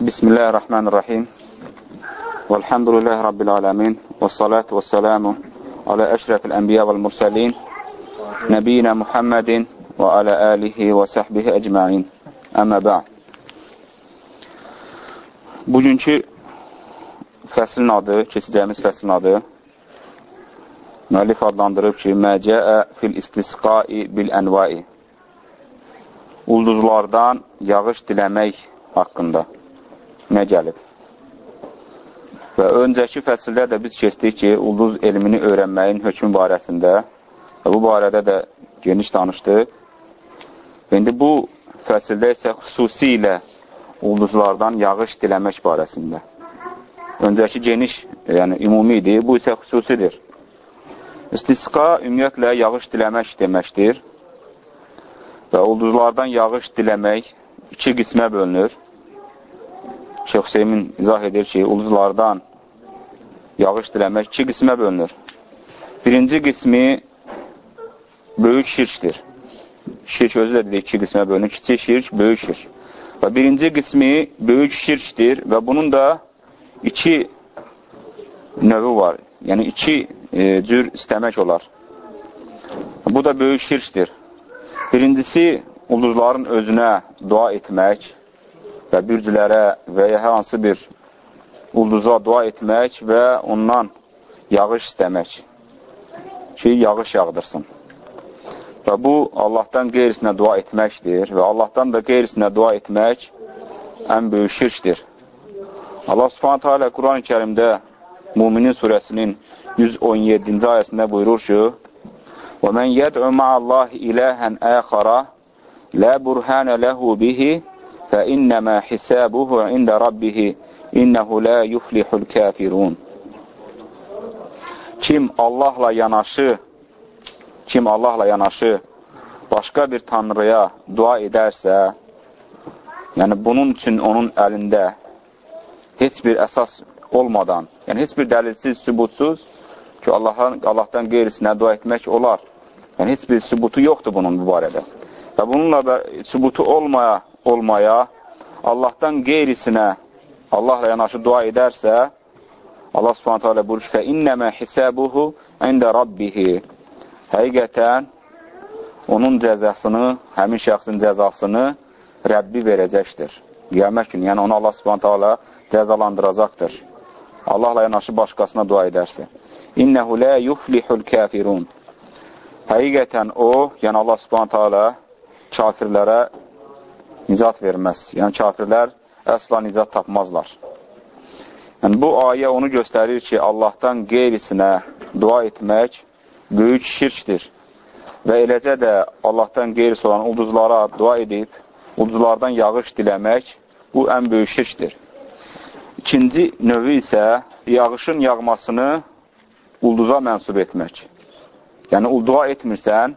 Bismillahirrahmanirrahim. Velhamdülillahi Rabbil alemin. Və salatu və selamu alə əşrəfil ənbiya vəl mürsəlin. Nəbiyina Muhammedin və alə alihi və səhbihi əcmain. Əmmə bə'd. Bugünkü fəslin adı, keçəcəyimiz fəslin adı müəllif adlandırıb ki, Məcəə fil istisqai bil ənvai ulduzlardan yağış diləmək haqqında nə gəlib. Və öncəki fəsildə də biz keçdik ki, ulduz elmini öyrənməyin hökmü barəsində və bu barədə də geniş danışdıq. İndi bu fəsildə isə xüsusilə ulduzlardan yağış diləmək barəsində. Öncəki geniş, yəni ümumi idi, bu isə xüsusidir. İstisqa ümumiyyətlə yağış diləmək deməkdir və ulduzlardan yağış diləmək iki qismə bölünür. Şeyh Hüseymin izah edir ki, ulduzlardan yağış diləmək iki qismə bölünür. Birinci qismi böyük şirkdir. Şirk özü də dedik iki qismə bölünür. Kiçik şirk, böyük şirk. Və birinci qismi böyük şirkdir və bunun da iki növü var. Yəni iki e, cür istəmək olar. Bu da böyük şirkdir. Birincisi, ulduzların özünə dua etmək, və bürclərə və ya hər hansı bir ulduza dua etmək və ondan yağış istəmək ki, yağış yağdırsın. Və bu, Allahdan qeyrisinə dua etməkdir və Allahdan da qeyrisinə dua etmək ən böyük şirkdir. Allah subhanətə alə Quran-ı kərimdə Muminin surəsinin 117-ci ayəsində buyurur ki, وَمَنْ يَدْعُ مَعَ اللّٰهِ إِلَهًا آخَرَ لَا بُرْهَانَ لَهُ بِهِ فَإِنَّمَا حِسَابُهُ عِنْدَ رَبِّهِ إِنَّهُ لَا يُفْلِحُ الْكَافِرُونَ Kim Allahla yanaşı, kim Allahla yanaşı başqa bir tanrıya dua edərsə, yəni bunun üçün onun əlində heç bir əsas olmadan, yəni heç bir dəlilsiz, sübutsuz ki, Allahdan, Allahdan qeyrisinə dua etmək olar. Yəni heç bir sübutu yoxdur bunun bu barədə. Və bununla da sübutu olmaya olmaya, Allahdan qeyrisinə Allahla yanaşı dua edərsə, Allah subhanətə alə buyurur ki, innəmə hisəbuhu ində rabbihi. Həqiqətən, onun cəzasını, həmin şəxsin cəzasını Rəbbi verəcəkdir. Qiyamət günü, yəni onu Allah subhanətə alə cəzalandıracaqdır. Allahla yanaşı başqasına dua edərsə. İnnəhu lə yuflihul kafirun. Həqiqətən o, yəni Allah subhanətə alə kafirlərə nicat verməz. Yəni, kafirlər əsla nicat tapmazlar. Yəni, bu ayə onu göstərir ki, Allahdan qeyrisinə dua etmək böyük şirkdir. Və eləcə də Allahdan qeyrisi olan ulduzlara dua edib, ulduzlardan yağış diləmək, bu ən böyük şirkdir. İkinci növü isə yağışın yağmasını ulduza mənsub etmək. Yəni, dua etmirsən,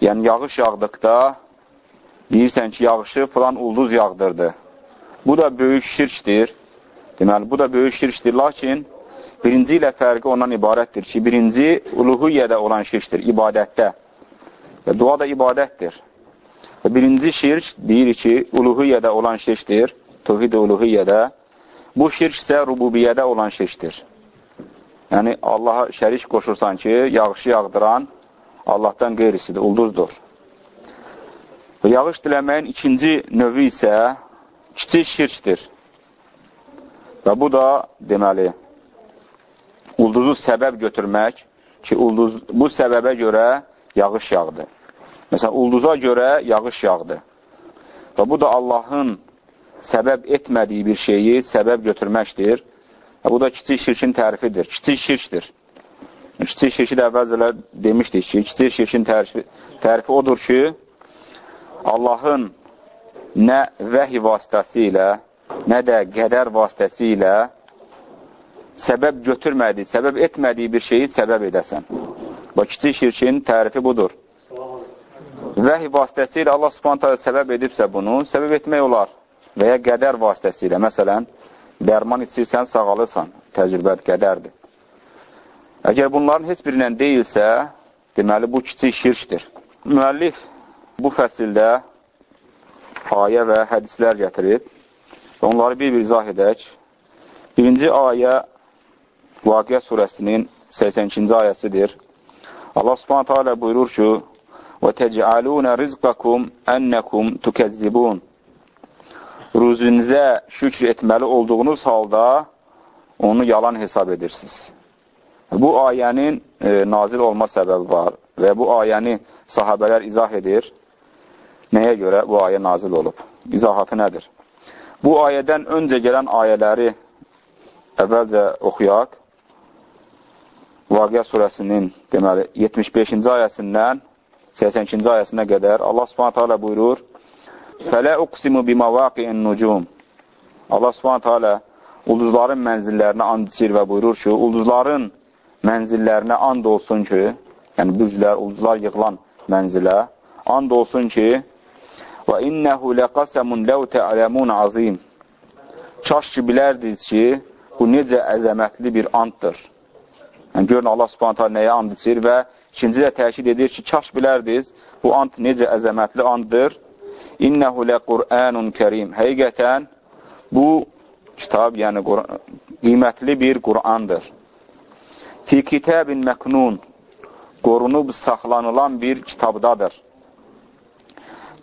yəni yağış yağdıqda deyirsən ki, yağışı filan ulduz yağdırdı. Bu da böyük şirkdir. Deməli, bu da böyük şirkdir. Lakin birinci ilə fərqi ondan ibarətdir ki, birinci uluhiyyədə olan şirkdir, ibadətdə. Və dua da ibadətdir. Və birinci şirk deyir ki, uluhiyyədə olan şirkdir, tövhid uluhiyyədə. Bu şirk isə rububiyyədə olan şirkdir. Yəni, Allaha şərik qoşursan ki, yağışı yağdıran Allahdan qeyrisidir, ulduzdur. Və yağış diləməyin ikinci növü isə kiçik şirkdir. Və bu da, deməli, ulduzu səbəb götürmək ki, ulduz, bu səbəbə görə yağış yağdı. Məsələn, ulduza görə yağış yağdı. Və bu da Allahın səbəb etmədiyi bir şeyi səbəb götürməkdir. Və bu da kiçik şirkin tərifidir. Kiçik şirkdir. Kiçik şirki də əvvəlcələ demişdik ki, kiçik şirkin tərifi, tərifi odur ki, Allahın nə vəhi vasitəsilə, nə də qədər vasitəsilə səbəb götürmədiyi, səbəb etmədiyi bir şeyi səbəb edəsən. Və kiçik şirkin tərifi budur. Vəhi vasitəsilə Allah subhanətə səbəb edibsə bunu, səbəb etmək olar. Və ya qədər vasitəsilə, məsələn, dərman içirsən, sağalırsan, təcrübəd qədərdir. Əgər bunların heç birindən deyilsə, deməli, bu kiçik şirkdir. Müəllif bu fəsildə ayə və hədislər gətirib və onları bir-bir izah edək. Birinci ayə Vaqiyə surəsinin 82-ci ayəsidir. Allah subhanətə alə buyurur ki, وَتَجْعَلُونَ رِزْقَكُمْ أَنَّكُمْ تُكَذِّبُونَ Ruzunuzə şükr etməli olduğunuz halda onu yalan hesab edirsiniz. Bu ayənin e, nazil olma səbəbi var və bu ayəni sahabələr izah edir. Nəyə görə bu ayə nazil olub? İzahatı nədir? Bu ayədən öncə gələn ayələri əvvəlcə oxuyaq. Vaqiyə surəsinin deməli 75-ci ayəsindən 82-ci ayəsinə qədər Allah Subhanahu taala buyurur: "Fələ uqsimu bimavaqi'in nucum." Allah Subhanahu taala ulduzların mənzillərinə and içir və buyurur ki, ulduzların mənzillərinə and olsun ki, yəni büzlər, ulduzlar yığılan mənzilə and olsun ki, və innəhu ləqasamun ləv tə'ləmun azim. Kaş ki bilərdiniz ki, bu necə əzəmətli bir anddır. Yəni, görün, Allah subhanətə nəyə and içir və ikinci də təkid edir ki, kaş bilərdiniz, bu and necə əzəmətli anddır. İnnəhu lə Qur'anun kərim. Həqiqətən, bu kitab, yəni qiymətli bir Qur'andır. Fi kitabin məknun, qorunub saxlanılan bir kitabdadır.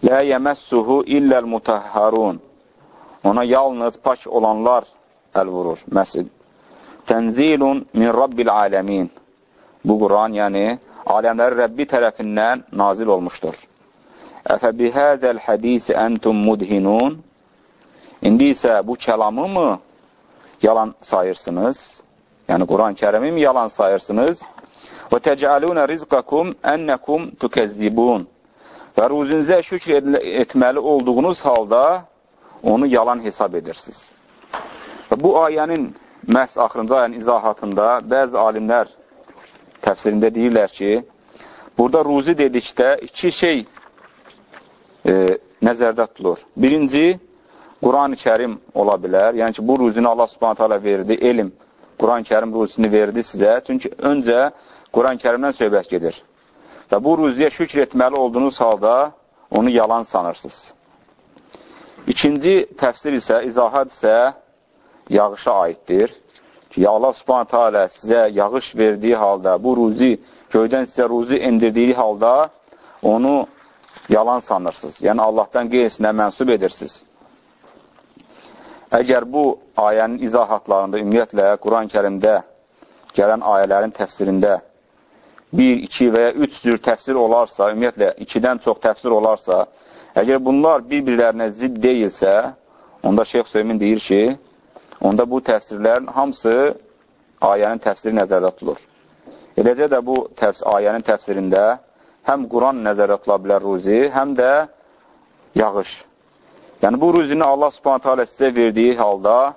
Lə yəməssuhu illəl mutahharun. Ona yalnız pak olanlar əl vurur. Məsid. Tənzilun min Rabbil aləmin. Bu Quran, yəni, aləmləri Rəbbi tərəfindən nazil olmuşdur. Əfə bihədəl hədisi əntum mudhinun. İndi isə bu kəlamı mı yalan sayırsınız? Yəni, Quran-ı kərimi mi yalan sayırsınız? Və təcəlunə rizqakum ənəkum tükəzzibun. Və ruzunuzə şükr etməli olduğunuz halda onu yalan hesab edirsiniz. Və bu ayənin məhz axırıncı ayənin izahatında bəzi alimlər təfsirində deyirlər ki, burada ruzi dedikdə iki şey e, nəzərdə tutulur. Birinci, Quran-ı kərim ola bilər. Yəni ki, bu ruzini Allah subhanət hala verdi, elm. Quran-ı kərim ruzini verdi sizə. Çünki öncə Quran-ı kərimdən söhbət gedir. Və bu ruziyə şükr etməli olduğunuz halda onu yalan sanırsınız. İkinci təfsir isə, izahat isə yağışa aiddir. Ki, Allah subhanətə alə sizə yağış verdiyi halda, bu ruzi, göydən sizə ruzi indirdiyi halda onu yalan sanırsınız. Yəni, Allahdan qeyrisinə mənsub edirsiniz. Əgər bu ayənin izahatlarında, ümumiyyətlə, Quran-ı kərimdə gələn ayələrin təfsirində bir, iki və ya üç cür təfsir olarsa, ümumiyyətlə, ikidən çox təfsir olarsa, əgər bunlar bir-birlərinə zidd deyilsə, onda Şeyx Söymin deyir ki, onda bu təfsirlərin hamısı ayənin təfsiri nəzərdə tutulur. Eləcə də bu təfs ayənin təfsirində həm Quran nəzərdə tutula bilər ruzi, həm də yağış. Yəni, bu ruzini Allah subhanətə alə sizə verdiyi halda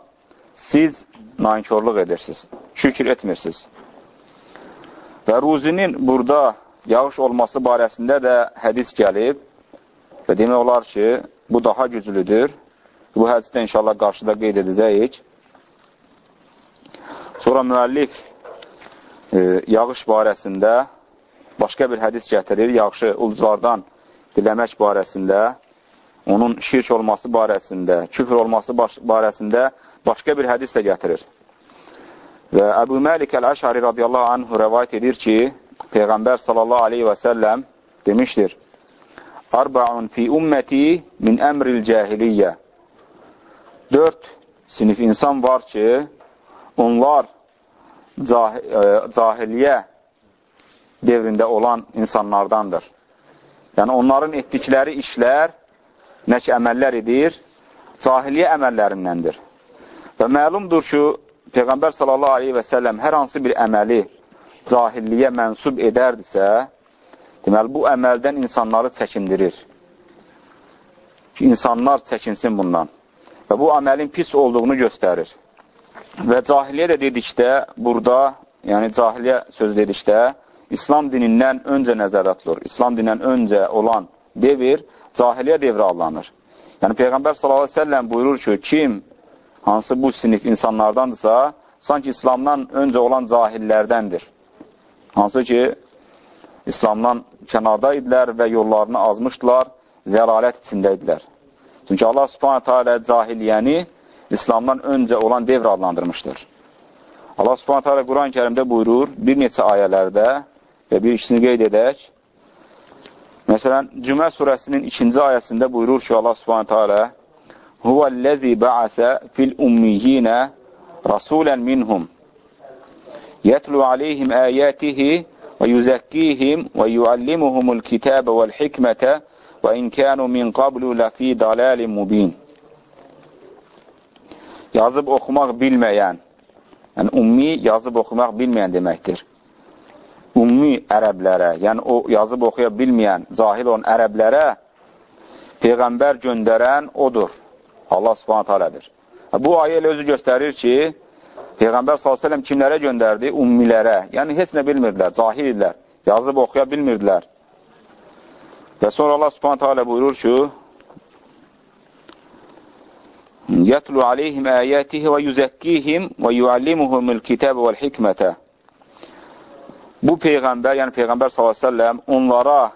siz nankörlük edirsiniz, şükür etmirsiniz. Və ruzinin burada yağış olması barəsində də hədis gəlib və demək olar ki, bu daha güclüdür. Bu hədisdə inşallah qarşıda qeyd edəcəyik. Sonra müəllif e, yağış barəsində başqa bir hədis gətirir. Yağışı ulduzlardan diləmək barəsində, onun şirk olması barəsində, küfr olması barəsində başqa bir hədis də gətirir. Və Əbu Məlik Əl-Əşari radiyallahu anhu rəvayət edir ki, Peyğəmbər sallallahu aleyhi və səlləm demişdir, Arbaun fi ümməti min əmril cəhiliyyə Dörd sinif insan var ki, onlar cah e, cahiliyyə devrində olan insanlardandır. Yəni, onların etdikləri işlər, nə ki, əməllər edir, cahiliyyə əməllərindəndir. Və məlumdur ki, Peyğəmbər sallallahu aleyhi və səlləm hər hansı bir əməli cahilliyə mənsub edərdisə, deməli, bu əməldən insanları çəkindirir. Ki, insanlar çəkinsin bundan. Və bu əməlin pis olduğunu göstərir. Və cahiliyyə də dedikdə, burada, yəni cahiliyyə söz dedikdə, İslam dinindən öncə nəzərdə tutulur. İslam dinindən öncə olan devir, cahiliyyə devri adlanır. Yəni, Peyğəmbər s.ə.v buyurur ki, kim, hansı bu sinif insanlardandırsa, sanki İslamdan öncə olan cahillərdəndir. Hansı ki, İslamdan kənarda idilər və yollarını azmışdılar, zəlalət içində idilər. Çünki Allah subhanətə alə cahiliyyəni İslamdan öncə olan devr adlandırmışdır. Allah subhanət hələ Quran-ı kərimdə buyurur, bir neçə ayələrdə və bir ikisini qeyd edək. Məsələn, Cümə surəsinin ikinci ayəsində buyurur ki, Allah subhanət hələ Huvəl-ləzi bəəsə fil-ummiyyinə rasulən minhum yətlu aleyhim əyətihi və yüzəkkihim və yuallimuhumul kitəbə vəl-hikmətə və in kənu min qablu ləfi dalalin mubin. Yazıb oxumaq bilməyən, yəni ummi yazıb oxumaq bilməyən deməkdir. Ummi ərəblərə, yəni o yazıb oxuya bilməyən, cahil olan ərəblərə Peyğəmbər göndərən odur. Allah subhanət alədir. Bu ayə elə özü göstərir ki, Peyğəmbər s.ə.v kimlərə göndərdi? Ummilərə. Yəni, heç nə bilmirdilər, cahil idilər, yazıb oxuya bilmirdilər. Və sonra Allah subhanət hələ buyurur ki, Yətlu aleyhim əyətihi və yüzəkkihim və yuallimuhumul kitəbə vəl hikmətə. Bu Peyğəmbər, yəni Peyğəmbər s.ə.v onlara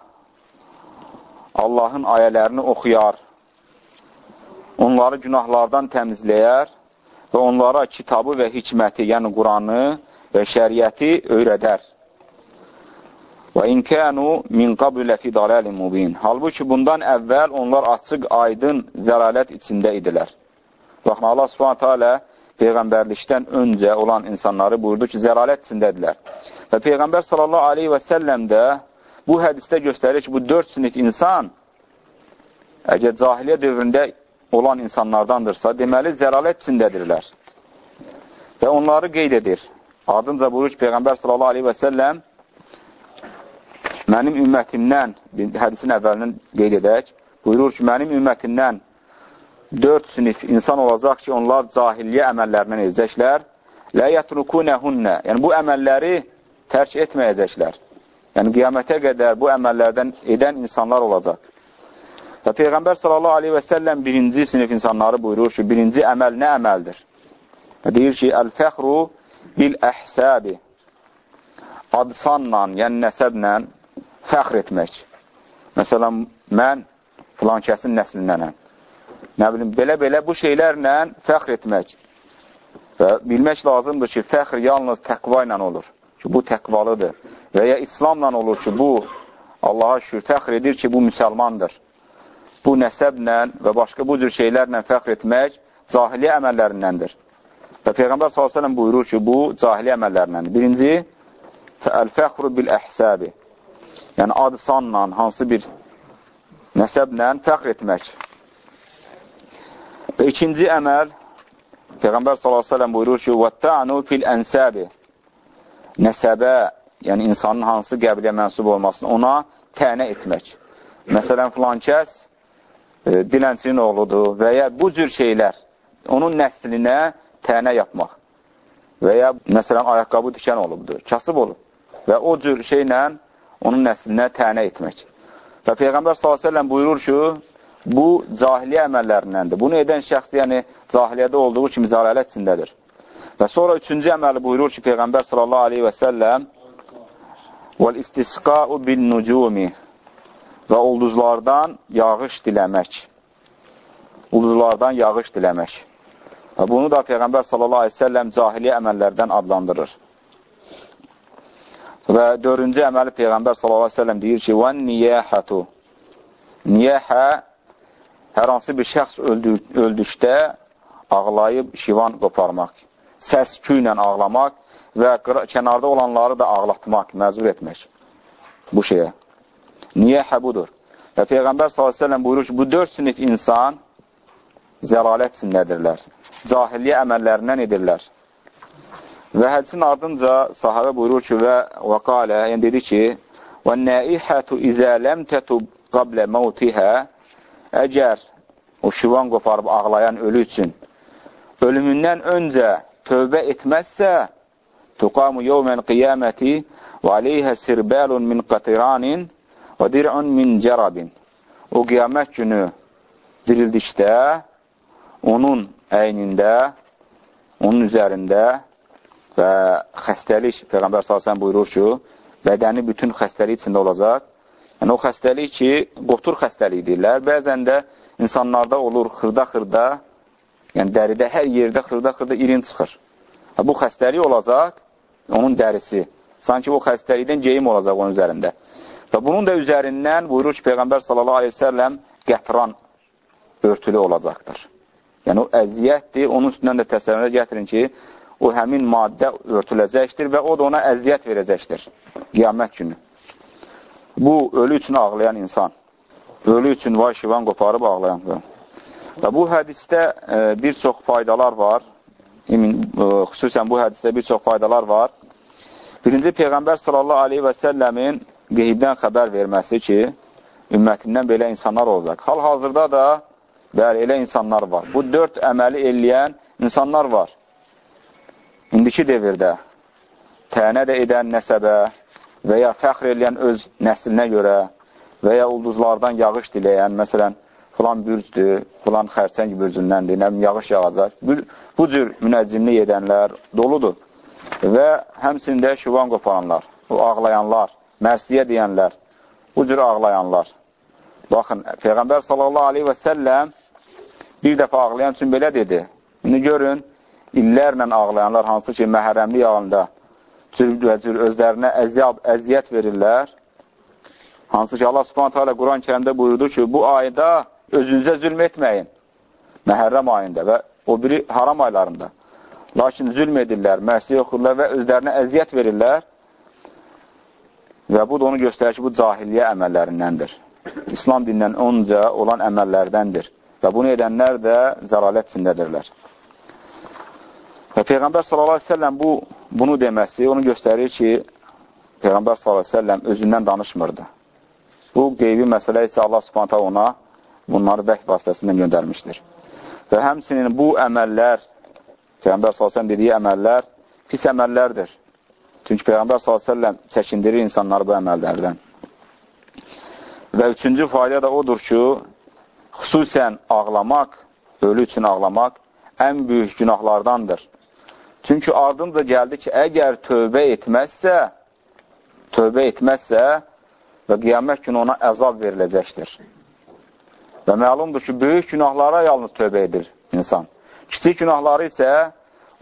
Allahın ayələrini oxuyar, onları günahlardan təmizləyər və onlara kitabı və hikməti, yəni Quranı və şəriəti öyrədər. Və inkənu min qablu ləfi dalalin mubin. Halbuki bundan əvvəl onlar açıq, aydın zəlalət içində idilər. Baxın, Allah subhanətə alə Peyğəmbərlikdən öncə olan insanları buyurdu ki, zəlalət içindədirlər. Və Peyğəmbər sallallahu aleyhi və səlləm də bu hədisdə göstərir ki, bu dörd sinif insan əgər cahiliyə dövründə olan insanlardandırsa, deməli, zəlalət içindədirlər. Və onları qeyd edir. Ardınca buyurur ki, Peyğəmbər sallallahu aleyhi və səlləm mənim ümmətimdən, hədisin əvvəlinin qeyd edək, buyurur ki, mənim ümmətimdən dörd sinif insan olacaq ki, onlar cahilliyə əməllərindən edəcəklər. Lə yətrukunəhunnə, yəni bu əməlləri tərk etməyəcəklər. Yəni qiyamətə qədər bu əməllərdən edən insanlar olacaq. Və Peyğəmbər sallallahu aleyhi və səlləm birinci sinif insanları buyurur ki, birinci əməl nə əməldir? Və deyir ki, əl-fəxru bil-əhsəbi adsanla, yəni nəsəblə fəxr etmək. Məsələn, mən filan kəsin nəslindənəm. Nə bilim, belə-belə bu şeylərlə fəxr etmək. Və bilmək lazımdır ki, fəxr yalnız təqva ilə olur. Ki, bu təqvalıdır. Və ya İslamla olur ki, bu Allaha şükür fəxr edir ki, bu müsəlmandır Bu nəsəblə və başqa bu cür şeylərlə fəxr etmək cahiliyə əməllərindəndir. Və Peyğəmbər s.ə.v buyurur ki, bu cahiliyə əməllərindəndir. Birinci, əl-fəxru bil-əhsəbi yəni adı sanla, hansı bir nəsəblə fəxr etmək. Və ikinci əməl, Peyğəmbər s.ə.v buyurur ki, وَتَّعْنُ fil ənsəbi Nəsəbə, yəni insanın hansı qəbliyə mənsub olmasını ona tənə etmək. Məsələn, filan kəs e, dilənçinin oğludur və ya bu cür şeylər onun nəslinə tənə yapmaq və ya məsələn, ayaqqabı dikən olubdur, kasıb olub və o cür şeylə onun nəslinə tənə etmək. Və Peyğəmbər s.ə.v buyurur ki, bu cahiliyə əməllərindəndir. Bunu edən şəxs, yəni cahiliyyədə olduğu kimi zəlalət içindədir. Və sonra üçüncü əməli buyurur ki, Peyğəmbər sallallahu aleyhi və səlləm وَالْاِسْتِسْقَاءُ بِالنُّجُومِ və ulduzlardan yağış diləmək. Ulduzlardan yağış diləmək. Və bunu da Peyğəmbər sallallahu aleyhi və səlləm cahiliyə əməllərdən adlandırır. Və dördüncü əməli Peyğəmbər s.ə.v deyir ki, وَنْ niyəhətu Niyəhə hər hansı bir şəxs öldü, öldükdə ağlayıb şivan qoparmaq, səs-küy ilə ağlamaq və kənarda olanları da ağlatmaq, məzur etmək bu şeyə. Niyəhə budur. Və Peyğəmbər s.ə.v buyurur ki, bu dörd sinif insan zəlalət içindədirlər. Cahilliyə əməllərindən edirlər. Və hədisin ardınca sahabə buyurur ki, və və qalə, yəni dedi ki, və nəihətu izə ləm tətub qablə məvtihə əgər o şivan qoparıb ağlayan ölü üçün ölümündən öncə tövbə etməzsə tuqamu yevmən qiyaməti və aleyhə sirbəlun min qatiranin və dir'un min cərabin o qiyamət günü dirildikdə onun əynində, onun üzərində və xəstəlik, Peyğəmbər s.ə.v buyurur ki, bədəni bütün xəstəlik içində olacaq. Yəni, o xəstəlik ki, qotur xəstəlik deyirlər. Bəzən də insanlarda olur xırda-xırda Yəni, dəridə hər yerdə xırda-xırda irin çıxır. Bu xəstəlik olacaq, onun dərisi. Sanki o xəstəlikdən geyim olacaq onun üzərində. Və bunun da üzərindən buyurur ki, Peyğəmbər sallallahu aleyhi ve selləm qətran örtülü olacaqdır. Yəni, o əziyyətdir, onun üstündən də təsəvvürə gətirin ki, o həmin maddə örtüləcəkdir və o da ona əziyyət verəcəkdir qiyamət günü. Bu, ölü üçün ağlayan insan, ölü üçün vay şivan qoparıb ağlayan. Və bu hədisdə e, bir çox faydalar var, emin, e, xüsusən bu hədisdə bir çox faydalar var. Birinci, Peyğəmbər sallallahu aleyhi və səlləmin qeybdən xəbər verməsi ki, ümmətindən belə insanlar olacaq. Hal-hazırda da bəli, elə insanlar var. Bu dörd əməli eləyən insanlar var. İndiki devirdə tənə də edən nəsəbə və ya fəxr eləyən öz nəslinə görə və ya ulduzlardan yağış diləyən, məsələn, filan bürcdür, filan xərçəng bürcündəndir, nə yağış yağacaq. Bu, bu cür münəccimlik edənlər doludur. Və həmsində şüvan qoparanlar, o ağlayanlar, mərsiyə deyənlər, bu cür ağlayanlar. Baxın, Peyğəmbər sallallahu aleyhi və səlləm bir dəfə ağlayan üçün belə dedi. İndi görün, illərlə ağlayanlar, hansı ki, məhərəmlik halında cür-cür özlərinə əziyyət, əziyyət verirlər. Hansı ki, Allah subhanətə alə Quran-ı kərimdə buyurdu ki, bu ayda özünüzə zülm etməyin. Məhərrəm ayında və o biri haram aylarında. Lakin zülm edirlər, məhsiyə oxurlar və özlərinə əziyyət verirlər. Və bu da onu göstərir ki, bu cahiliyyə əməllərindəndir. İslam dinindən onca olan əməllərdəndir. Və bunu edənlər də zəlalət içindədirlər. Və Peyğəmbər s.ə.v bu, bunu deməsi onu göstərir ki, Peyğəmbər s.ə.v özündən danışmırdı. Bu qeybi məsələ isə Allah subhanətə ona bunları vəh vasitəsindən göndərmişdir. Və həmsinin bu əməllər, Peyğəmbər s.ə.v dediyi əməllər pis əməllərdir. Çünki Peyğəmbər s.ə.v çəkindirir insanları bu əməllərdən. Və üçüncü fayda da odur ki, xüsusən ağlamaq, ölü üçün ağlamaq ən böyük günahlardandır. Çünki ardınca gəldi ki, əgər tövbə etməzsə, tövbə etməzsə və qiyamət günü ona əzab veriləcəkdir. Və məlumdur ki, böyük günahlara yalnız tövbə edir insan. Kiçik günahları isə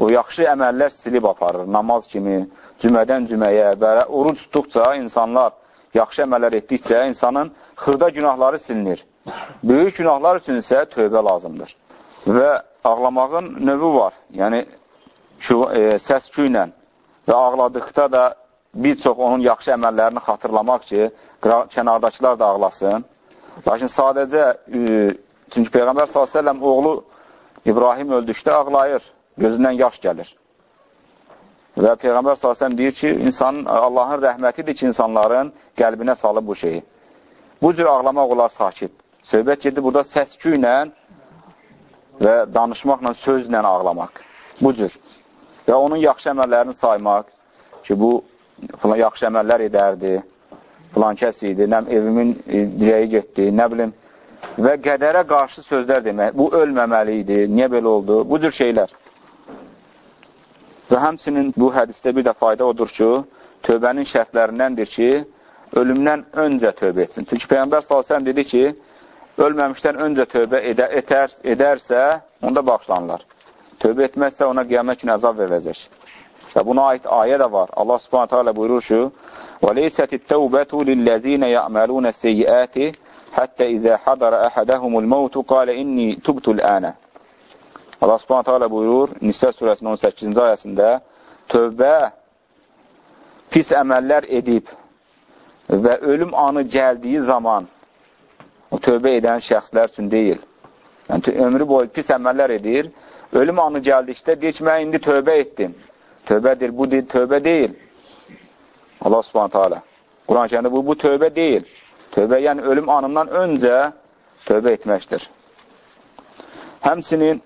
o yaxşı əməllər silib aparır. Namaz kimi, cümədən cüməyə, belə oruc tutduqca insanlar yaxşı əməllər etdikcə insanın xırda günahları silinir. Böyük günahlar üçün isə tövbə lazımdır. Və ağlamağın növü var. Yəni, e, səs-küy ilə və ağladıqda da bir çox onun yaxşı əməllərini xatırlamaq ki, kənardakılar da ağlasın. Lakin sadəcə, e, çünki Peyğəmbər s.ə.v oğlu İbrahim öldükdə ağlayır, gözündən yaş gəlir. Və Peyğəmbər s.ə.v deyir ki, insan, Allahın rəhmətidir ki, insanların qəlbinə salıb bu şeyi. Bu cür ağlamaq olar sakit. Söhbət gedir burada səskü ilə və danışmaqla, sözlə ağlamaq. Bu cür. Və onun yaxşı əməllərini saymaq ki, bu filan yaxşı əməllər edərdi, filan kəs idi, nə evimin dirəyi getdi, nə bilim, və qədərə qarşı sözlər demək, bu ölməməli idi, niyə belə oldu, bu cür şeylər. Və həmsinin bu hədisdə bir də fayda odur ki, tövbənin şərtlərindəndir ki, ölümdən öncə tövbə etsin. Çünki Peyyambər s.ə.v dedi ki, ölməmişdən öncə tövbə edə, etər, edərsə, onda bağışlanırlar. Tövbə etməzsə ona qiyamət günü əzab veriləcək. Və buna aid ayə də var. Allah subhanətə alə buyurur ki, وَلَيْسَتِ التَّوْبَةُ لِلَّذ۪ينَ يَعْمَلُونَ السَّيِّئَاتِ حَتَّى إِذَا حَضَرَ أَحَدَهُمُ الْمَوْتُ قَالَ إِنِّي تُبْتُ الْآنَ Allah subhanətə alə buyurur, Nisə surəsinin 18-ci ayəsində, tövbə pis əməllər edib və ölüm anı gəldiyi zaman o tövbə edən şəxslər üçün deyil. Yəni, ömrü boyu pis əməllər edir Ölüm anı gəldikdə deyir ki, mən indi tövbə etdim. Tövbədir, bu deyil, tövbə deyil. Allah subhanətə alə. Quran kəndə bu, bu tövbə deyil. Tövbə, yəni ölüm anından öncə tövbə etməkdir. Həmsinin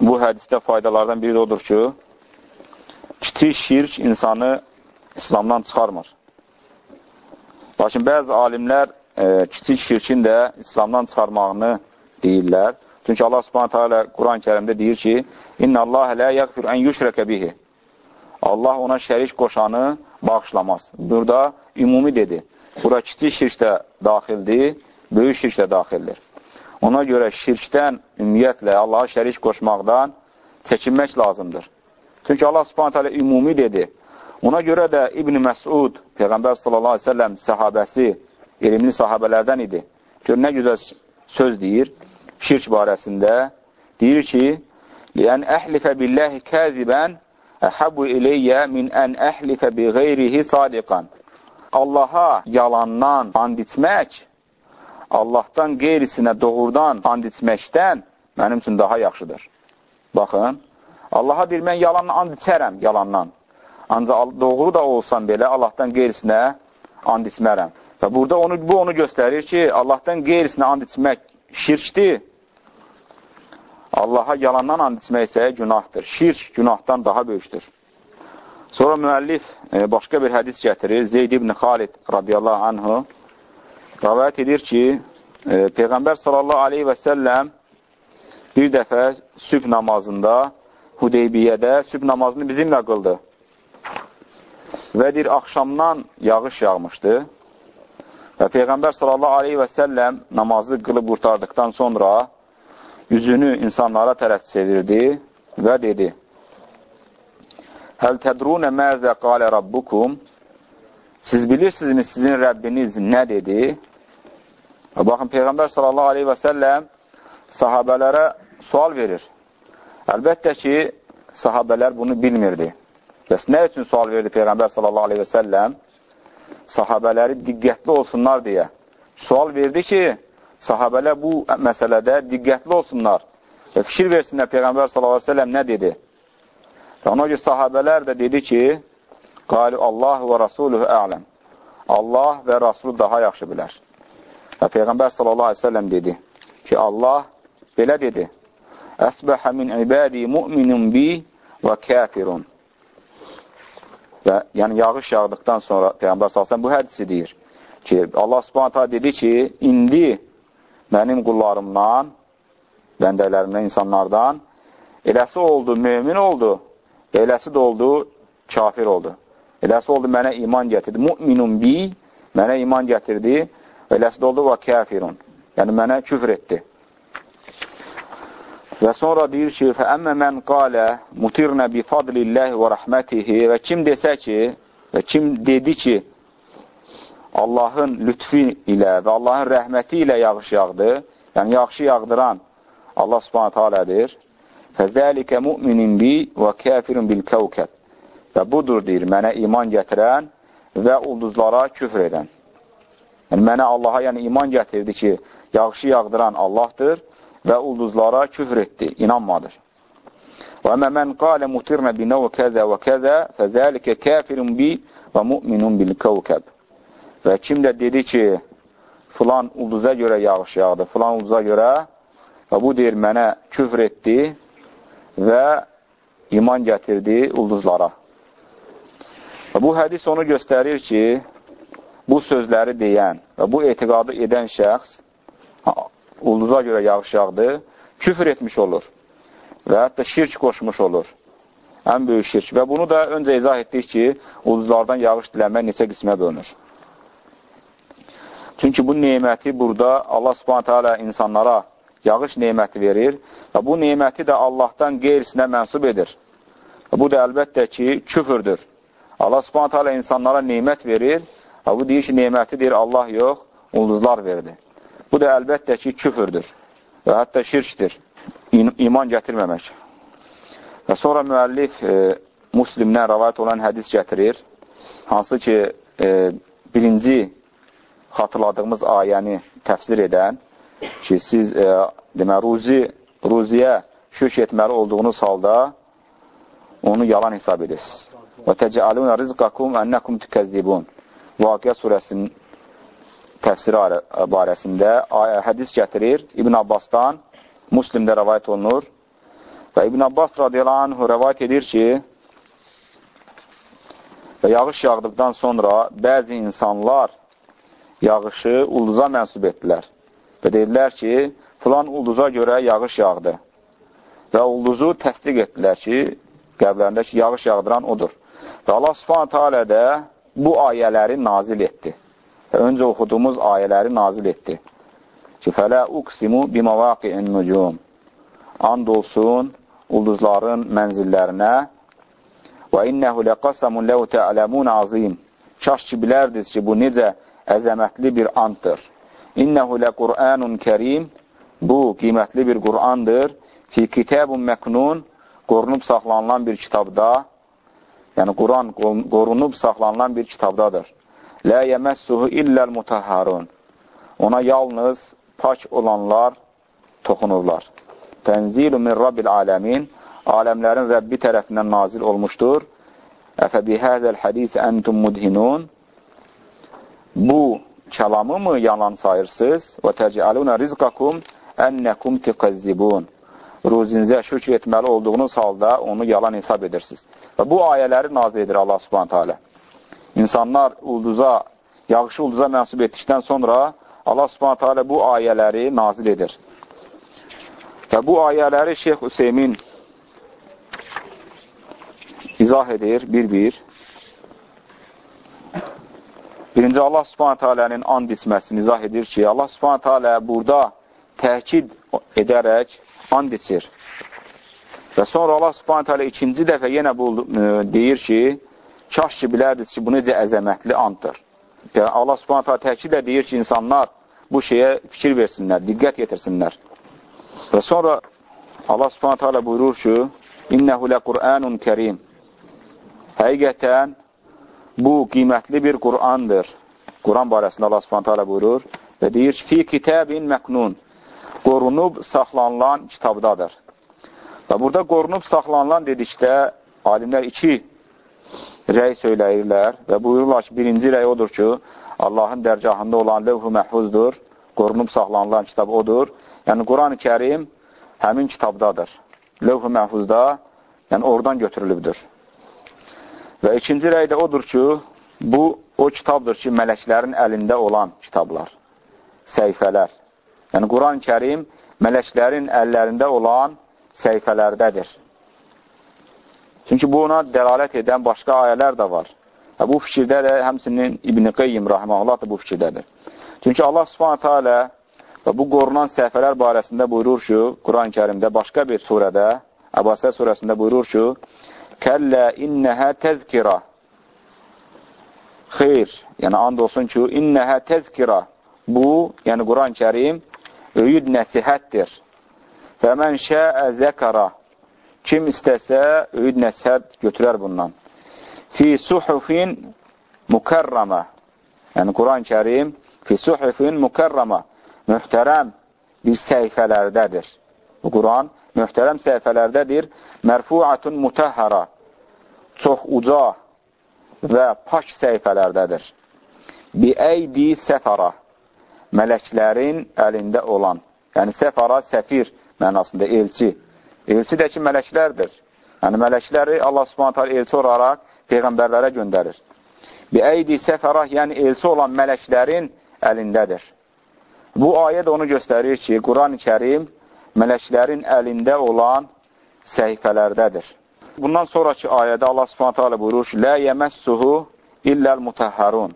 bu hədisdə faydalardan biri də odur ki, kiçik şirk insanı İslamdan çıxarmır. Lakin bəzi alimlər e, kiçik şirkin də İslamdan çıxarmağını deyirlər. Çünki Allah subhanətə alə Quran-ı kərimdə deyir ki, İnna Allah lə yəqfir ən yüşrəkə bihi. Allah ona şərik qoşanı bağışlamaz. Burada ümumi dedi. Bura kiçik şirk də daxildir, böyük şirk də daxildir. Ona görə şirkdən, ümumiyyətlə, Allaha şərik qoşmaqdan çəkinmək lazımdır. Çünki Allah subhanət hələ ümumi dedi. Ona görə də İbn Məsud, Peyğəmbər sallallahu aleyhi ve sellem səhabəsi, elmli sahabələrdən idi. Gör, nə gözəl söz deyir şirk barəsində. Deyir ki, لِأَنْ أَحْلِفَ بِاللَّهِ كَاذِبًا أَحَبُّ إِلَيَّ مِنْ أَنْ أَحْلِفَ بِغَيْرِهِ صَادِقًا Allaha yalandan and içmək, Allahdan qeyrisinə doğrudan and içməkdən mənim üçün daha yaxşıdır. Baxın, Allaha deyir, mən yalanla and içərəm, yalandan. Ancaq doğru da olsam belə Allahdan qeyrisinə and içmərəm. Və burada onu, bu onu göstərir ki, Allahdan qeyrisinə and içmək şirkdir. Allaha yalandan and içmək isə günahdır. Şirk günahdan daha böyükdür. Sonra müəllif e, başqa bir hədis gətirir. Zeyd ibn Xalid radiyallahu anhu rəvayət edir ki, e, Peyğəmbər sallallahu aleyhi və səlləm bir dəfə sübh namazında Hudeybiyyədə sübh namazını bizimlə qıldı. Və deyir, axşamdan yağış yağmışdı. Və Peyğəmbər sallallahu aleyhi və səlləm namazı qılıb qurtardıqdan sonra üzünü insanlara tərəf çevirdi və dedi, Həl tədrunə məzə qalə rabbukum Siz bilirsinizmi sizin Rəbbiniz nə dedi? Və baxın, Peyğəmbər sallallahu aleyhi və səlləm sahabələrə sual verir. Əlbəttə ki, sahabələr bunu bilmirdi. Bəs nə üçün sual verdi Peyğəmbər sallallahu aleyhi və səlləm? Sahabələri diqqətli olsunlar deyə. Sual verdi ki, sahabələr bu məsələdə diqqətli olsunlar və fikir versinlər Peyğəmbər sallallahu aleyhi və səlləm nə dedi? Və ona görə sahabələr də dedi ki, qalu Allah və Rasuluhu ələm. Allah və Rasulü daha yaxşı bilər. Və Peyğəmbər sallallahu aleyhi ve sellem dedi ki, Allah belə dedi, Əsbəhə min ibadi mu'minun bi və kafirun. Və yəni yağış yağdıqdan sonra Peyğəmbər sallallahu bu hədisi deyir ki, Allah subhanətə dedi ki, indi mənim qullarımdan, bəndələrimdən, insanlardan eləsi oldu, mümin oldu, Eləsi də oldu, kafir oldu. Eləsi oldu, mənə iman gətirdi. Mu'minun bi, mənə iman gətirdi. Eləsi oldu, və kafirun. Yəni, mənə küfr etdi. Və sonra deyir ki, fəəmmə mən qalə mutirnə bi fadlilləhi və rəhmətihi və kim desə ki, və kim dedi ki, Allahın lütfi ilə və Allahın rəhməti ilə yağış yağdı, yəni yağışı yağdıran Allah subhanətə alədir. Fəzəlikə müminin bi və kafirun bil kəvkəb. Və budur, deyir, mənə iman gətirən və ulduzlara küfr edən. Yəni, mənə Allaha yəni, iman gətirdi ki, yağışı yağdıran Allahdır və ulduzlara küfr etdi, inanmadır. Və əmə mən qalə mutirnə binəv kəzə və kəzə fəzəlikə kafirun bi və müminun bil kəvkəb. Və kim də dedi ki, filan ulduza görə yağış yağdı, filan ulduza görə və bu deyir, mənə küfr etdi və iman gətirdi ulduzlara. Və bu hədis onu göstərir ki, bu sözləri deyən və bu etiqadı edən şəxs ulduza görə yağış yağdı, küfr etmiş olur və hətta şirk qoşmuş olur. Ən böyük şirk. Və bunu da öncə izah etdik ki, ulduzlardan yağış dilənmək neçə qismə bölünür. Çünki bu neməti burada Allah subhanətə alə insanlara yağış neməti verir və bu neməti də Allahdan qeyrisinə mənsub edir. Və bu da əlbəttə ki, küfürdür. Allah subhanət hələ insanlara nemət verir və bu deyir ki, neməti deyir Allah yox, ulduzlar verdi. Bu da əlbəttə ki, küfürdür və hətta şirkdir, iman gətirməmək. Və sonra müəllif e, muslimdən rəvayət olan hədis gətirir, hansı ki, e, birinci xatırladığımız ayəni təfsir edən ki, siz e, demə, ruzi, ruziyə şirk etməli olduğunuz halda onu yalan hesab edirsiniz. Və təcəalunə rizqakum ənəkum tükəzzibun. Vaqiyə surəsinin təfsiri barəsində hədis gətirir İbn Abbasdan, Muslimdə rəvayət olunur. Və İbn Abbas radiyallahu anh rəvayət edir ki, və yağış yağdıqdan sonra bəzi insanlar yağışı ulduza mənsub etdilər. Və dedilər ki, filan ulduza görə yağış yağdı. Və ulduzu təsdiq etdilər ki, qəblərində ki, yağış yağdıran odur. Və Allah subhanətə alə də bu ayələri nazil etdi. Və öncə oxuduğumuz ayələri nazil etdi. ki, fələ uqsimu bimavaqi'in nucum. And olsun ulduzların mənzillərinə və innəhu ləqasamun ləv tə'ələmun azim. Kaş ki, bilərdiniz ki, bu necə əzəmətli bir anddır. İnnəhu ləqur'anun kərim. Bu, qiymətli bir Qur'andır. Fi kitabun məknun. Qorunub saxlanılan bir kitabda. Yəni, Quran qorunub saxlanılan bir kitabdadır. Lə yəməssuhu illəl mutahharun. Ona yalnız pak olanlar toxunurlar. Tənzilu min Rabbil aləmin. Aləmlərin Rəbbi tərəfindən nazil olmuşdur. Əfə bihəzəl hədis əntum mudhinun. Bu kəlamı mı yalan sayırsınız? Və təcəlunə rizqakum ənəkum tiqəzzibun. Ruzinizə şükür etməli olduğunuz halda onu yalan hesab edirsiniz. Və bu ayələri nazil edir Allah subhanətə alə. İnsanlar ulduza, yağışı ulduza mənsub etdikdən sonra Allah subhanətə alə bu ayələri nazil edir. Və bu ayələri Şeyx Hüseymin izah edir bir-bir. Birinci Allah subhanətə alənin and isməsini izah edir ki, Allah subhanətə alə burada təkid edərək and içir. Və sonra Allah subhanətə alə ikinci dəfə yenə bu e, deyir ki, kaş ki bilərdiniz ki, bu necə əzəmətli anddır. Allah subhanətə alə təkid də deyir ki, insanlar bu şeyə fikir versinlər, diqqət yetirsinlər. Və sonra Allah subhanətə alə buyurur ki, İnnəhu lə Qur'anun kərim. Həqiqətən, bu qiymətli bir Qur'andır. Quran barəsində Allah subhanətə alə buyurur və deyir ki, fi kitabin məqnun. Qorunub saxlanılan kitabdadır. Və burada qorunub saxlanılan dedikdə, alimlər iki rəy söyləyirlər və buyururlar ki, birinci rəy odur ki, Allahın dərgahında olan levh-ü məhfuzdur, qorunub saxlanılan kitab odur. Yəni, Quran-ı kərim həmin kitabdadır. Levh-ü məhfuzda, yəni oradan götürülübdür. Və ikinci rəy də odur ki, bu o kitabdır ki, mələklərin əlində olan kitablar, səhifələr. Yəni, Quran-ı kərim mələklərin əllərində olan səhifələrdədir. Çünki bu ona dəlalət edən başqa ayələr də var. Və bu fikirdə də həmsinin İbn-i Qeyyim rahmanullah da bu fikirdədir. Çünki Allah subhanətə alə və bu qorunan səhifələr barəsində buyurur ki, Quran-ı kərimdə başqa bir surədə, Əbasə surəsində buyurur ki, Kəllə innəhə təzkira Xeyr, yəni and olsun ki, innəhə təzkira Bu, yəni Quran-ı kərim öyüd nəsihətdir. Və mən şəə zəkara Kim istəsə, öyüd nəsihət götürər bundan fi suhufin mükərrəmə. Yəni, Quran-ı Kerim fi suhufin mükərrəmə. Möhtərəm bir səhifələrdədir. Bu Quran möhtərəm səhifələrdədir. Mərfuatun mutəhhərə. Çox uca və pak səhifələrdədir. Bi əydi səfara. Mələklərin əlində olan. Yəni, səfara səfir mənasında elçi. Elçi də ki, mələklərdir. Yəni, mələkləri Allah subhanətə elçi olaraq Peyğəmbərlərə göndərir. Bi əydi səfərah, yəni elçi olan mələklərin əlindədir. Bu ayə də onu göstərir ki, Quran-ı kərim mələklərin əlində olan səhifələrdədir. Bundan sonraki ayədə Allah subhanətə alə buyurur ki, Lə yəməssuhu illəl mutəhhərun.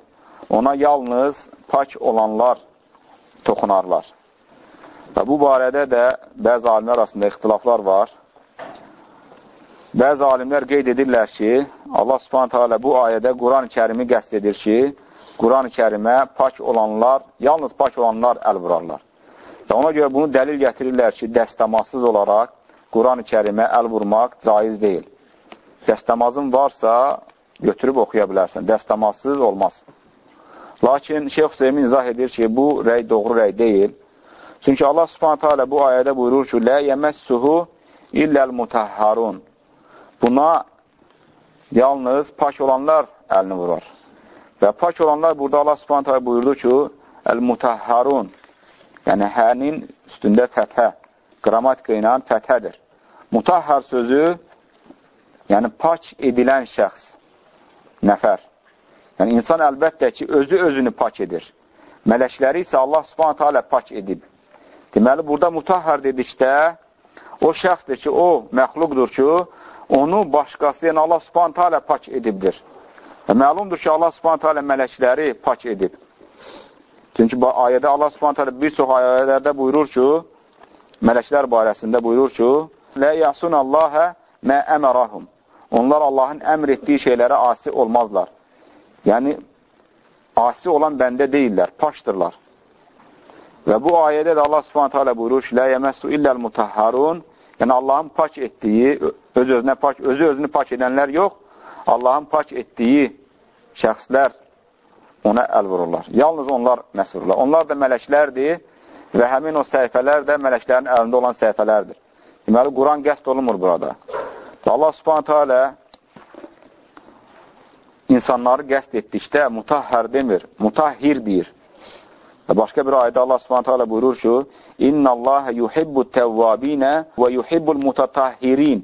Ona yalnız pak olanlar toxunarlar. Və bu barədə də bəzi alimlər arasında ixtilaflar var. Bəzi alimlər qeyd edirlər ki, Allah subhanətə alə bu ayədə Quran-ı kərimi qəst edir ki, Quran-ı kərimə pak olanlar, yalnız pak olanlar əl vurarlar. Və ona görə bunu dəlil gətirirlər ki, dəstəmazsız olaraq Quran-ı kərimə əl vurmaq caiz deyil. Dəstəmazın varsa, götürüb oxuya bilərsən. Dəstəmazsız olmaz. Lakin Şeyx Hüseymin izah edir ki, bu rəy doğru rəy deyil. Çünki Allah subhanətə alə bu ayədə buyurur ki, Lə yəməssuhu illəl mutəhharun. Buna yalnız pak olanlar əlini vurur. Və pak olanlar burada Allah subhanətə buyurdu ki, əl-mutəhharun, yəni hənin üstündə fəthə, qrammatika ilə fəthədir. Mutahhar sözü, yəni pak edilən şəxs, nəfər. Yəni insan əlbəttə ki, özü özünü pak edir. Mələkləri isə Allah subhanətə alə pak edib. Deməli, burada mutahhar dedikdə, o şəxsdir ki, o məxluqdur ki, onu başqası, yəni Allah subhanətə alə pak edibdir. Və məlumdur ki, Allah subhanətə alə mələkləri pak edib. Çünki bu ayədə Allah subhanətə bir çox ayələrdə buyurur ki, mələklər barəsində buyurur ki, Lə yasun Allahə mə əmərahum. Onlar Allahın əmr etdiyi şeylərə asi olmazlar. Yəni, asi olan bəndə deyirlər, paşdırlar. Və bu ayədə də Allah subhanətə alə buyurur ki, Lə yəməssu illəl mutahharun. Yəni, Allahın pak etdiyi, öz-özünə pak, özü özünü pak edənlər yox, Allahın pak etdiyi şəxslər ona əl vururlar. Yalnız onlar məhz vururlar. Onlar da mələklərdir və həmin o səhifələr də mələklərin əlində olan səhifələrdir. Deməli, Quran qəst olunmur burada. Allah subhanətə alə insanları qəst etdikdə mutahhər demir, mutahhir deyir. Və başqa bir ayda Allah subhanətə alə buyurur ki, İnna Allahə yuhibbu təvvabinə və yuhibbul mutatahhirin.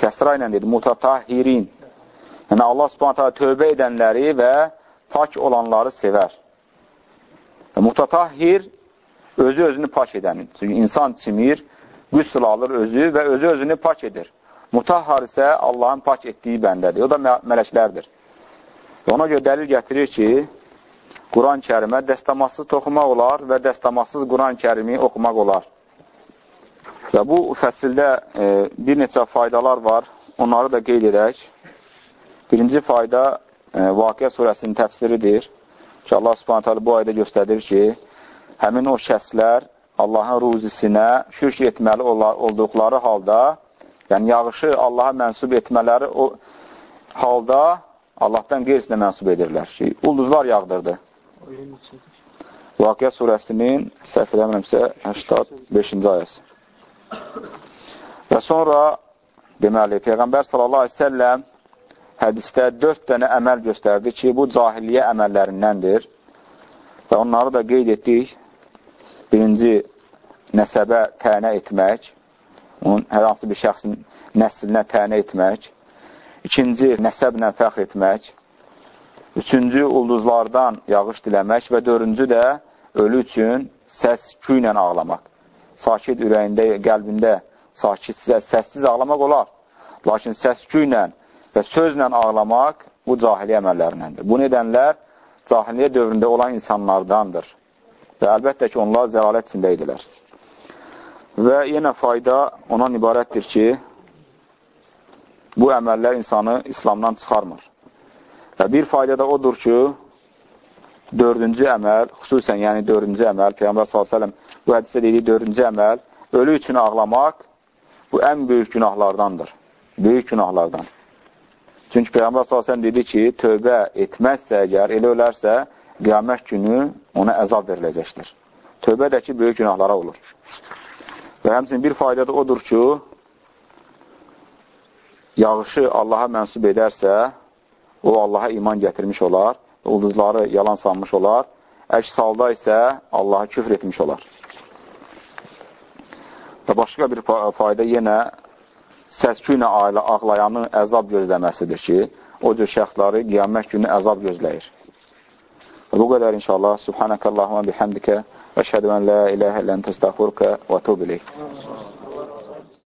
Kəsra ilə dedi, mutatahhirin. Yəni, Allah subhanətə alə tövbə edənləri və pak olanları sevər. Və mutatahhir özü özünü pak edənin. Çünki insan çimir, qüsl alır özü və özü özünü pak edir. Mutahhar isə Allahın pak etdiyi bəndədir. O da mələklərdir. Və ona görə dəlil gətirir ki, Quran-ı kərimə dəstəmassız toxumaq olar və dəstəmassız Quran-ı kərimi oxumaq olar. Və bu fəsildə e, bir neçə faydalar var. Onları da qeyd edək. Birinci fayda e, Vaqiyə surəsinin təfsiridir ki, Allah subhanətələ bu ayda göstərir ki, həmin o şəxslər Allahın ruzisinə şürk etməli olduqları halda, yəni yağışı Allaha mənsub etmələri o halda Allahdan qeyrisinə mənsub edirlər ki, ulduzlar yağdırdı. Vaqiyə surəsinin səhv eləmirəmsə 85-ci ayəsi. Və sonra deməli, Peyğəmbər selləm hədisdə dörd dənə əməl göstərdi ki, bu cahiliyyə əməllərindəndir. Və onları da qeyd etdik. Birinci, nəsəbə tənə etmək, onun hər hansı bir şəxsin nəslinə tənə etmək. İkinci, nəsəblə fəxr etmək. Üçüncü, ulduzlardan yağış diləmək və dördüncü də ölü üçün səs küylə ağlamaq. Sakit ürəyində, qəlbində sakit, səssiz ağlamaq olar. Lakin səs küylə və sözlə ağlamaq bu cahiliyə əməllərindəndir. Bunu edənlər cahiliyə dövründə olan insanlardandır. Və əlbəttə ki, onlar zəlalət içində idilər. Və yenə fayda ondan ibarətdir ki, bu əməllər insanı İslamdan çıxarmır. Və bir fayda da odur ki, dördüncü əməl, xüsusən yəni dördüncü əməl, Peyğəmbər s.ə.v bu hədisdə dediyi dördüncü əməl, ölü üçün ağlamaq bu ən böyük günahlardandır. Böyük günahlardan. Çünki Peyğəmbər s.ə.v dedi ki, tövbə etməzsə əgər, elə ölərsə, qiyamət günü ona əzab veriləcəkdir. Tövbə də ki, böyük günahlara olur. Və həmçinin bir fayda da odur ki, yağışı Allaha mənsub edərsə, o Allaha iman gətirmiş olar, ulduzları yalan sanmış olar, əks salda isə Allaha küfr etmiş olar. Və başqa bir fayda yenə səskü ilə ağlayanın əzab gözləməsidir ki, o cür şəxsləri qiyamət günü əzab gözləyir. Və bu qədər inşallah. Subhanəkə Allahumma bihamdikə və şəhədə mən la iləhə illən təstəxurkə və tub iləyik.